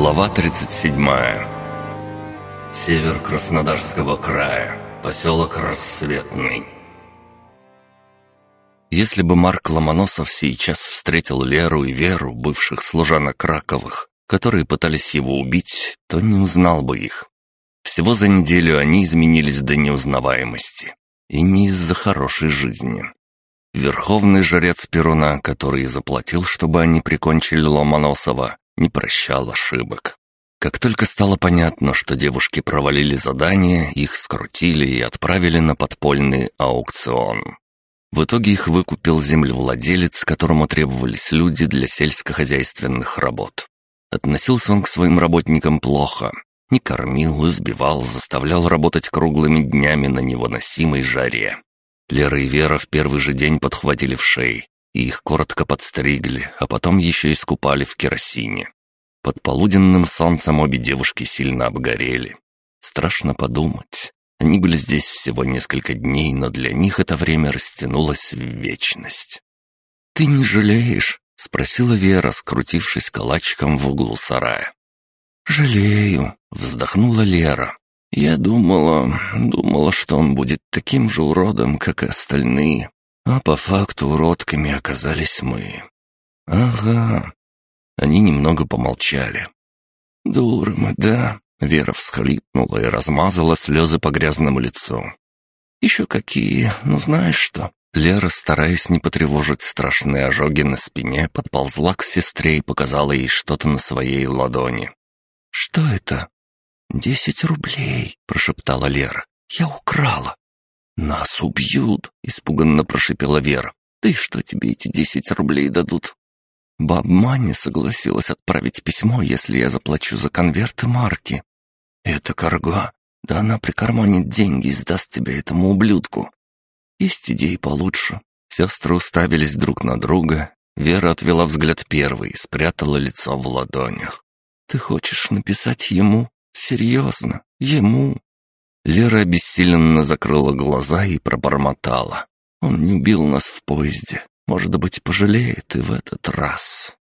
Глава 37. Север Краснодарского края. Поселок Рассветный. Если бы Марк Ломоносов сейчас встретил Леру и Веру, бывших служанок Раковых, которые пытались его убить, то не узнал бы их. Всего за неделю они изменились до неузнаваемости. И не из-за хорошей жизни. Верховный жрец Перуна, который заплатил, чтобы они прикончили Ломоносова, не прощал ошибок. Как только стало понятно, что девушки провалили задание, их скрутили и отправили на подпольный аукцион. В итоге их выкупил землевладелец, которому требовались люди для сельскохозяйственных работ. Относился он к своим работникам плохо. Не кормил, избивал, заставлял работать круглыми днями на невыносимой жаре. Лера и Вера в первый же день подхватили в шеи, их коротко подстригли, а потом еще искупали в керосине. Под полуденным солнцем обе девушки сильно обгорели. Страшно подумать. Они были здесь всего несколько дней, но для них это время растянулось в вечность. «Ты не жалеешь?» — спросила Вера, скрутившись калачиком в углу сарая. «Жалею», — вздохнула Лера. «Я думала, думала, что он будет таким же уродом, как и остальные. А по факту уродками оказались мы. Ага. Они немного помолчали. Дуры мы, да? Вера всхлипнула и размазала слезы по грязному лицу. «Еще какие, ну знаешь что?» Лера, стараясь не потревожить страшные ожоги на спине, подползла к сестре и показала ей что-то на своей ладони. «Что это?» «Десять рублей», — прошептала Лера. «Я украла. «Нас убьют!» — испуганно прошипела Вера. «Ты что тебе эти десять рублей дадут?» Баб Маня согласилась отправить письмо, если я заплачу за конверты марки. «Это корга. Да она прикарманит деньги и сдаст тебя этому ублюдку. Есть идеи получше». Сестры уставились друг на друга. Вера отвела взгляд первой и спрятала лицо в ладонях. «Ты хочешь написать ему? Серьезно? Ему? Лера обессиленно закрыла глаза и пробормотала. «Он не убил нас в поезде. Может быть, пожалеет и в этот раз».